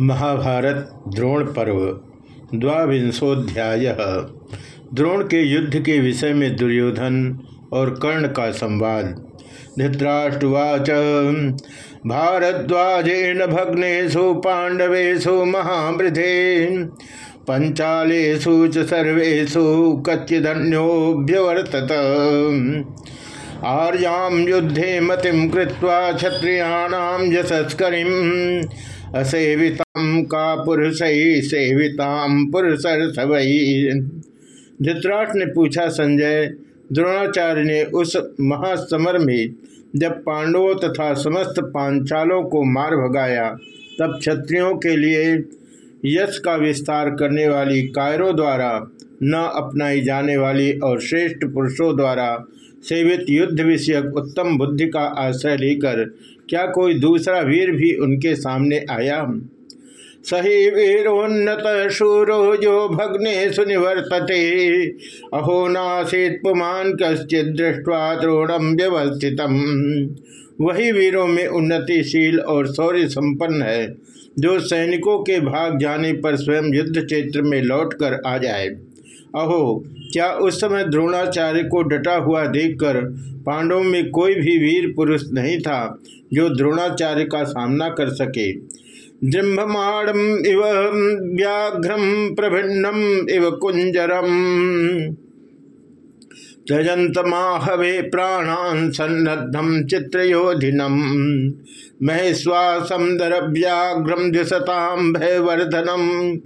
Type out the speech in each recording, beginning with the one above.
महाभारत द्रोण पर्व द्वांशोध्याय द्रोण के युद्ध के विषय में दुर्योधन और कर्ण का संवाद। धृतराष्ट्रवाच भारद्वाजेन भग्नेशु पांडवेशु महावृधे पंचालेशु च सर्वेशु कच्चिदन्योभ्यवर्तत आर्याम युद्धे मतिम कृत्वा क्षत्रियाणाम यशस्करीम असेविताम का पुरुष सेविताम पुरुष ने पूछा संजय, द्रोणाचार्य ने उस महासमर में जब पांडवों तथा समस्त पांचालों को मार भगाया, तब क्षत्रियों के लिए यश का विस्तार करने वाली कायरों द्वारा, न अपनाई जाने वाली और श्रेष्ठ पुरुषों द्वारा सेवित युद्ध विषयक उत्तम बुद्धि का आश्रय लेकर क्या कोई दूसरा वीर भी उनके सामने आया? सही वीरोन्नत शूरो जो भग्ने सुनिवर्तते। अहो नासीत पुमान कश्चित दृष्टवा द्रोणम व्यवस्थित वही वीरों में उन्नतिशील और शौर्य संपन्न है, जो सैनिकों के भाग जाने पर स्वयं युद्ध क्षेत्र में लौटकर आ जाए। अहो, क्या उस समय द्रोणाचार्य को डटा हुआ देखकर पांडवों में कोई भी वीर पुरुष नहीं था, जो द्रोणाचार्य का सामना कर सके? जृंभमाणम इव व्याघ्रम प्रभिन्नम इव कुंजरम त्यजंत माहवे प्राणान सन्नद्धम चित्रयोधिनम महेश्वासम दरव्याघ्रम द्विशताम भयवर्धनम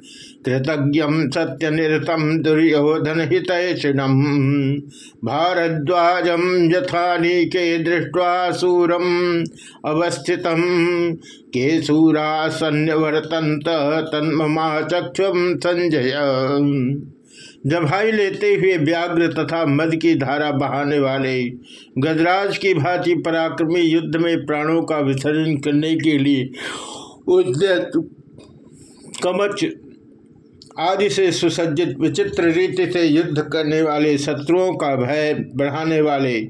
कृतज्ञ सत्यनिरतम दुर्योधन हितैषिणम भारद्वाज यथानीके दृष्ट्वा सूरम अवस्थित। के सूरा सन्यवर्तंत तन्ममा संजय। जभाई लेते हुए व्याग्र तथा मद की धारा बहाने वाले, गजराज की भांति पराक्रमी युद्ध में प्राणों का विसर्जन करने के लिए उद्यत कमच आदि से सुसज्जित विचित्र रीति से युद्ध करने वाले शत्रुओं का भय बढ़ाने वाले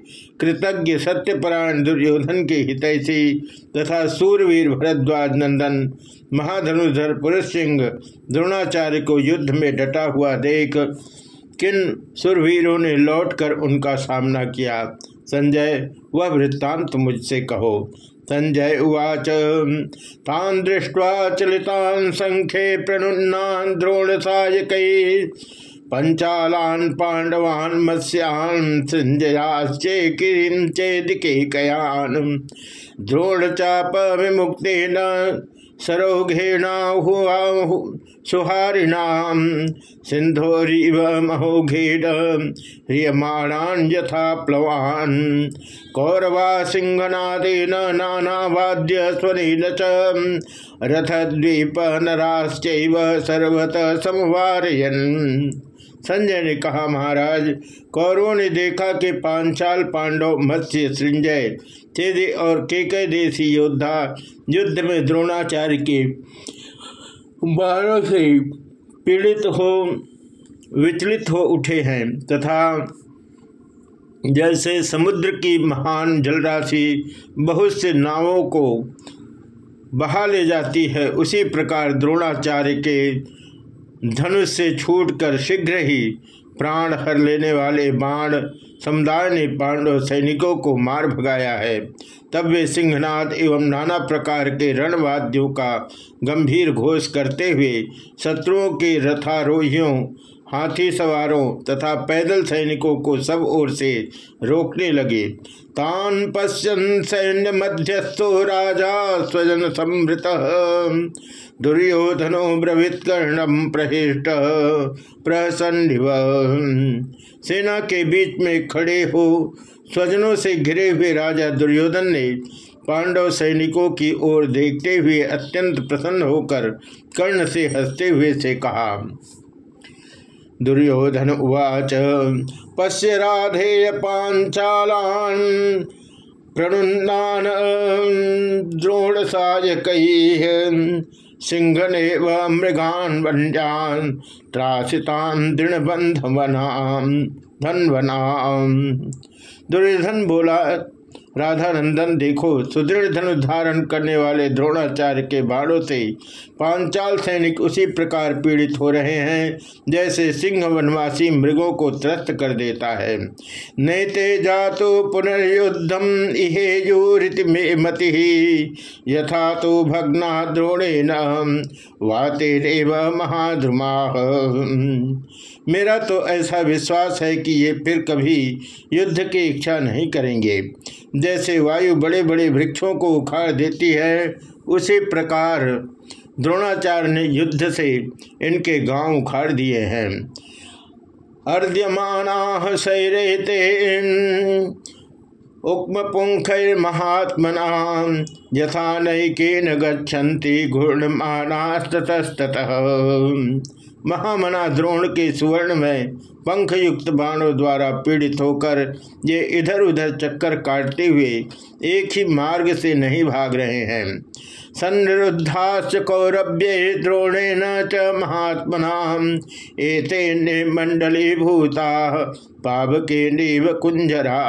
कृतज्ञ सत्यपरायण दुर्योधन के हितैषी तथा सूरवीर भरद्वाज नंदन महाधनुधर पुरुष सिंह द्रोणाचार्य को युद्ध में डटा हुआ देख किन सुरवीरों ने लौटकर उनका सामना किया। संजय, वह वृत्तांत मुझसे कहो। संजय उवाच। तान दृष्ट्वा चलितान संख्ये प्रणुन्नान द्रोण सायक। पंचालान पांडवान मत्स्यान संजयाचे किरीम चेदिके कयान द्रोण चाप विमुक्तेन सरोघेणाहुआ सुहारिणाम सिंधोरीव महोघेड ह्रियमाणान यथा प्लवान कौरवा सिंहनादेन नानावाद्य स्वरेण च रथद्वीप नराश्चैव सर्वत समवारयन संजय ने कहा, महाराज, कौरवों ने देखा कि पांचाल पांडव मत्स्य सृंजय चेदे और केके देशी योद्धा युद्ध में द्रोणाचार्य के बाणों से पीड़ित हो, विचलित हो उठे हैं तथा जैसे समुद्र की महान जलराशि बहुत से नावों को बहा ले जाती है, उसी प्रकार द्रोणाचार्य के धनुष से छूटकर शीघ्र ही प्राण हर लेने वाले बाण, समुदाय ने पांडव सैनिकों को मार भगाया है। तब वे सिंहनाद एवं नाना प्रकार के रणवाद्यों का गंभीर घोष करते हुए शत्रुओं के रथारोहियों, हाथी सवारों तथा पैदल सैनिकों को सब ओर से रोकने लगे। तान पश्यन सैन्य मध्यस्थो राजा स्वजन समृत। दुर्योधनो ब्रवीत कर्णम प्रहिष्ट, प्रसन्निव। सेना के बीच में खड़े हो, स्वजनों से घिरे हुए राजा दुर्योधन ने पांडव सैनिकों की ओर देखते हुए अत्यंत प्रसन्न होकर कर्ण से हँसते हुए से कहा, दुर्योधन उवाच, पश्य राधेय पांचालान, प्रणुन्नान द्रोण सायक सिंहने व मृगान वन्यान त्रासितान दृढ़बंधवनाम धनवनाम। दुर्योधन बोला राधानंदन देखो, सुदृढ़ धनुष धारण करने वाले द्रोणाचार्य के बाणों से पांचाल सैनिक उसी प्रकार पीड़ित हो रहे हैं, जैसे सिंह वनवासी मृगों को त्रस्त कर देता है। नैते जातो पुनर्युद्धम इहे इहेजूरित में मति यथा तो भग्ना द्रोणे न वाते महाध्रुमा मेरा तो ऐसा विश्वास है कि ये फिर कभी युद्ध की इच्छा नहीं करेंगे। जैसे वायु बड़े बड़े वृक्षों को उखाड़ देती है, उसी प्रकार द्रोणाचार्य ने युद्ध से इनके गाँव उखाड़ दिए हैं। अर्द्यमाना शैरेते उक्म महात्मना यथा नैके न गच्छन्ति घूर्णमानास्ततस्ततः महामना द्रोण के सुवर्ण में पंख युक्त बाणों द्वारा पीड़ित होकर ये इधर उधर चक्कर काटते हुए एक ही मार्ग से नहीं भाग रहे हैं। संरुद्धाश्च कौरव्य द्रोणेन च महात्मना एते मंडली भूता पाप के नीव कुंजरा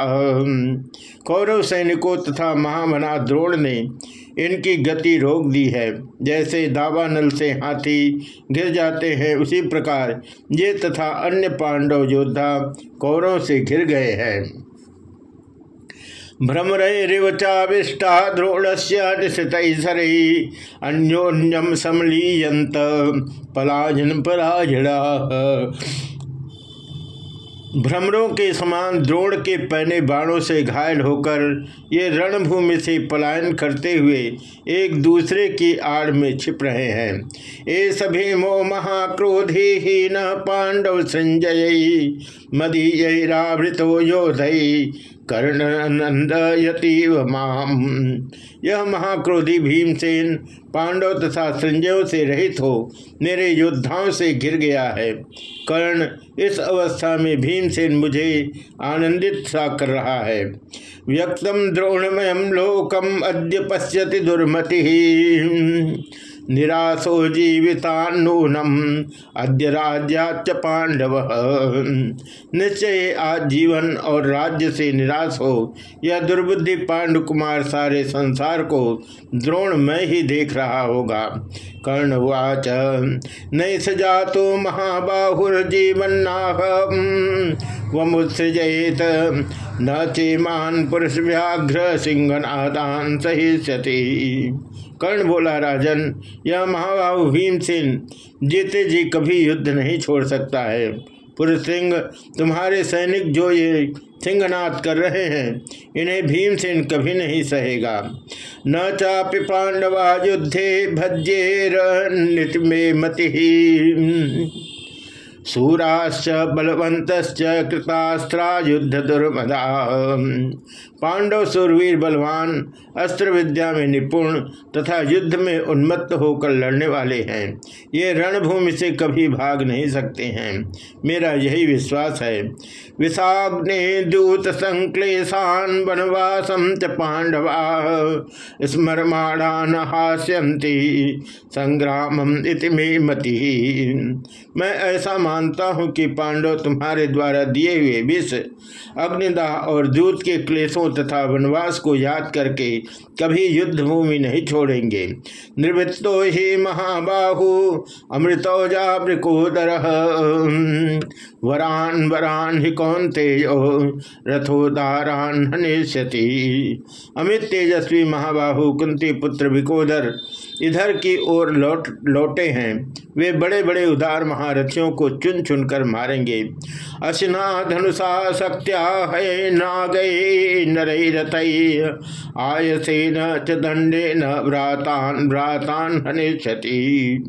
कौरव सैनिकों तथा महामना द्रोण ने इनकी गति रोक दी है। जैसे दावानल से हाथी गिर जाते हैं, उसी प्रकार ये तथा अन्य पांडव योद्धा कौरों से घिर गए हैं। भ्रमरैरिवचाविष्टा द्रोणस्य निशितैसरै अन्योन्यम समलीयंत पलायन पराजड़ा भ्रमरों के समान द्रोण के पहने बाणों से घायल होकर ये रणभूमि से पलायन करते हुए एक दूसरे की आड़ में छिप रहे हैं। ये सभी मो महाक्रोधी ही न पांडव संजय मदीय रावृतो योधई कर्ण यतीव माम। यह महाक्रोधी भीमसेन पांडव तथा संजयों से रहित हो मेरे योद्धाओं से घिर गया है। कर्ण, इस अवस्था में भीमसेन मुझे आनंदित सा कर रहा है। व्यक्तम द्रोणमय लोकम अद्य पश्यति दुर्मति। निराशो जीवितान्नूनम अद्य राज्याच पांडव निश्चय आज जीवन और राज्य से निराश हो यह दुर्बुद्धि पांडु कुमार सारे संसार को द्रोण में ही देख रहा होगा। कर्णवाच, नई सजा तो महाबाहुर्जीवन्नाह वमुत्सृजेत न चेमान पुरुष व्याघ्र सिंह सिंहनादान सहिष्यति। कर्ण बोला, राजन, यह महाबाहु भीमसेन जीते जी कभी युद्ध नहीं छोड़ सकता है। पुरुष सिंह, तुम्हारे सैनिक जो ये सिंहनाथ कर रहे हैं, इन्हें भीमसेन कभी नहीं सहेगा। न चापि पांडवा युद्धे भज्ये भज्येर में मति सूराश्च बलवंत कृतास्त्रा युद्ध दुर्मदा पांडव सुरवीर बलवान अस्त्र विद्या में निपुण तथा युद्ध में उन्मत्त होकर लड़ने वाले हैं। ये रणभूमि से कभी भाग नहीं सकते हैं। मेरा यही विश्वास है। विषाग्ने दूत संक्लेशान वनवासम च पांडवा। स्मरमाणान हास्यंती संग्रामम इति में मैं ऐसा मानता हूँ कि पांडव तुम्हारे द्वारा दिए हुए विष, अग्निदाह और दूत के क्लेशों तथा वनवास को याद करके कभी युद्ध भूमि नहीं छोड़ेंगे। निवृत्तो ही महाबाहु अमृतौजा ब्रिकोदर वरान वरान ही कौन तेजो रथोदारान हनिष्यति। अमित तेजस्वी महाबाहु, कुंती पुत्र विकोदर इधर की ओर लौट, लौटे हैं। वे बड़े बड़े उदार महारथियों को चुन चुन कर मारेंगे। अशिना धनुषा शक्त्या है नागय नरई रथई आयसे न च दंडे न व्रातान व्रातान हनिष्यति।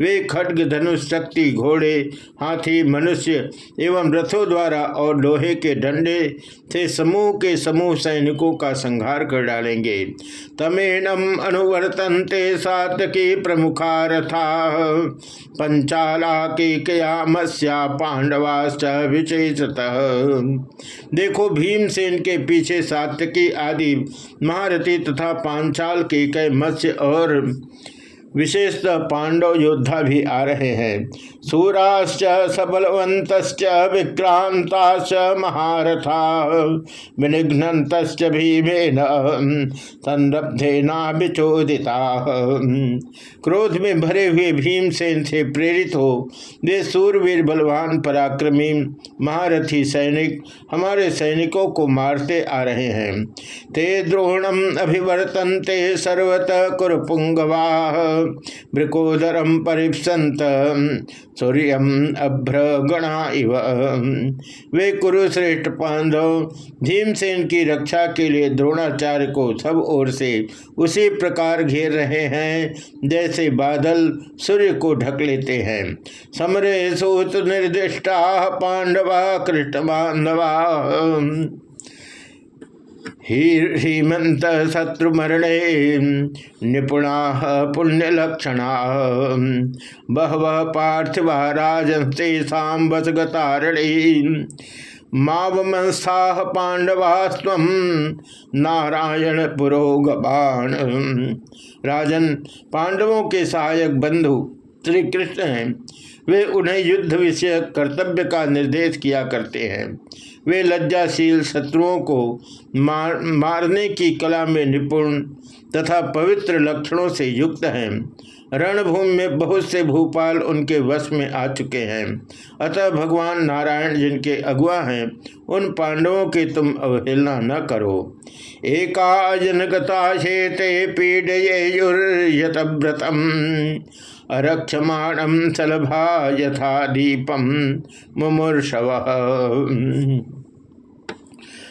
वे खड्ग, धनुष, शक्ति, घोड़े, हाथी, मनुष्य एवं रथों द्वारा और लोहे के डंडे से समूह के समूह सैनिकों का संहार कर डालेंगे। तमेनम अनुवर्तनते सातकी प्रमुखा रथा पंचाला के कयामस्या पांडवाश्च विशेषतः देखो भीमसेन के पीछे सातकी आदि, महारथी तथा पांचाल के कई मत्स्य और विशेषतः पांडव योद्धा भी आ रहे हैं। सूराश्च सबलवंत विक्रांताश्च, महारथा विनिघ्नत भीमेन, संरब्धेना विचोदिता। क्रोध में भरे हुए भीमसेन से प्रेरित हो, वे सूरवीर बलवान पराक्रमी महारथी सैनिक, हमारे सैनिकों को मारते आ रहे हैं। ते द्रोणम अभिवर्तनते सर्वत कुरपुंगवा। वृकोदरम परिपसंत सूर्यम अभ्रगणा इव। वे कुरुश्रेष्ठ पांडव, भीमसेन की रक्षा के लिए द्रोणाचार्य को सब ओर से उसी प्रकार घेर रहे हैं, जैसे बादल सूर्य को ढक लेते हैं। समरे सूत निर्दिष्टा पांडवा, कृष्ण बांधवा। हीमंत शत्रुमरणे निपुणा पुण्यलक्षणा। बहव पार्थिवा राजस्तेषा वसगतारणे मावमंसा पांडवा स्व नारायण पुरोगबाण राजन, पांडवों के सहायक बंधु श्री कृष्ण हैं। वे उन्हें युद्ध विषय कर्तव्य का निर्देश किया करते हैं। वे लज्जाशील शत्रुओं को मार, मारने की कला में निपुण तथा पवित्र लक्षणों से युक्त हैं। रणभूमि में बहुत से भूपाल उनके वश में आ चुके हैं। अतः भगवान नारायण जिनके अगुआ हैं उन पांडवों की तुम अवहेलना न करो। एका जनगता शेते पीडयुर्यतव्रतम अरक्षमाणम सलभा यथा दीपम मुमूर्षव।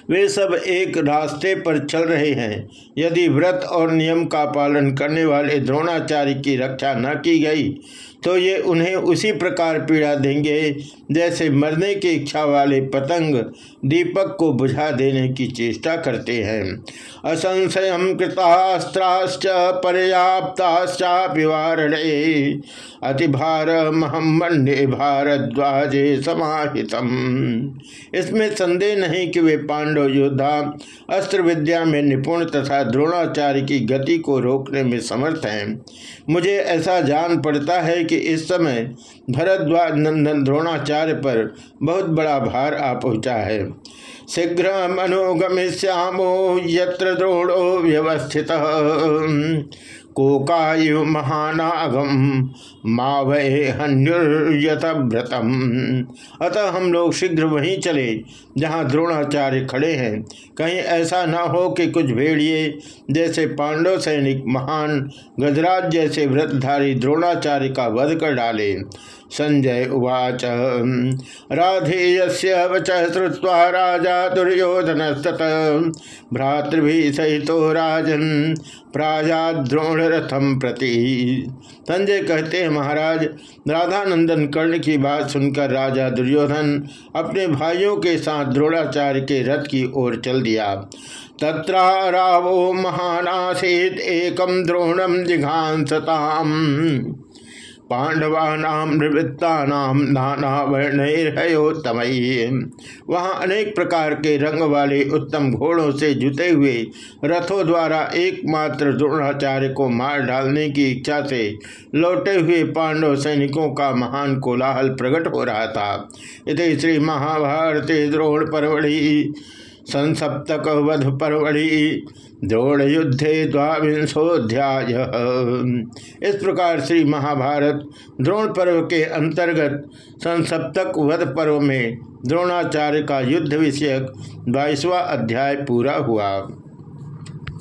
वे सब एक रास्ते पर चल रहे हैं। यदि व्रत और नियम का पालन करने वाले द्रोणाचार्य की रक्षा न की गई तो ये उन्हें उसी प्रकार पीड़ा देंगे, जैसे मरने की इच्छा वाले पतंग दीपक को बुझा देने की चेष्टा करते हैं। असंशय कृतास्त्राश्च पर्याप्ताश्चापिवारणे अतिभार महमंडे भारद्वाजे समाहितम। इसमें संदेह नहीं कि वे पांडव योद्धा अस्त्र विद्या में निपुण तथा द्रोणाचार्य की गति को रोकने में समर्थ हैं। मुझे ऐसा जान पड़ता है कि इस समय भरद्वाज नंदन द्रोणाचार्य पर बहुत बड़ा भार आ पहुँचा है। शीघ्र मनोगमिष्यामो यत्र द्रोणो व्यवस्थित। कोकायु महानागम मावय हन्युर्यतव्रतम। अतः हम लोग शीघ्र वहीं चले, जहाँ द्रोणाचार्य खड़े हैं। कहीं ऐसा ना हो कि कुछ भेड़िए, जैसे पांडव सैनिक, महान गजराज जैसे व्रतधारी द्रोणाचार्य का वध कर डाले। संजय उवाच। राधेय वच श्रुवा राजा दुर्योधन सत भ्रातृभि सहित राजन प्रायाद्रोण रथम प्रति। संजय कहते हैं, महाराज, राधानंदन कर्ण की बात सुनकर राजा दुर्योधन अपने भाइयों के साथ द्रोणाचार्य के रथ की ओर चल दिया। तत्रा रावो महानासीत एकम द्रोणम जिघांसताम। पांडवानाम नाम नाना वर्णोत्तम वहाँ अनेक प्रकार के रंग वाले उत्तम घोड़ों से जुते हुए रथों द्वारा एकमात्र द्रोणाचार्य को मार डालने की इच्छा से लौटे हुए पांडव सैनिकों का महान कोलाहल प्रकट हो रहा था। इस श्री महाभारती द्रोण परवड़ी, संसप्तक वध परवड़ी। द्रोण युद्धे द्वांशोध्याय इस प्रकार श्री महाभारत द्रोण पर्व के अंतर्गत संसप्तक वध पर्व में द्रोणाचार्य का युद्ध विषयक बाईसवा अध्याय पूरा हुआ।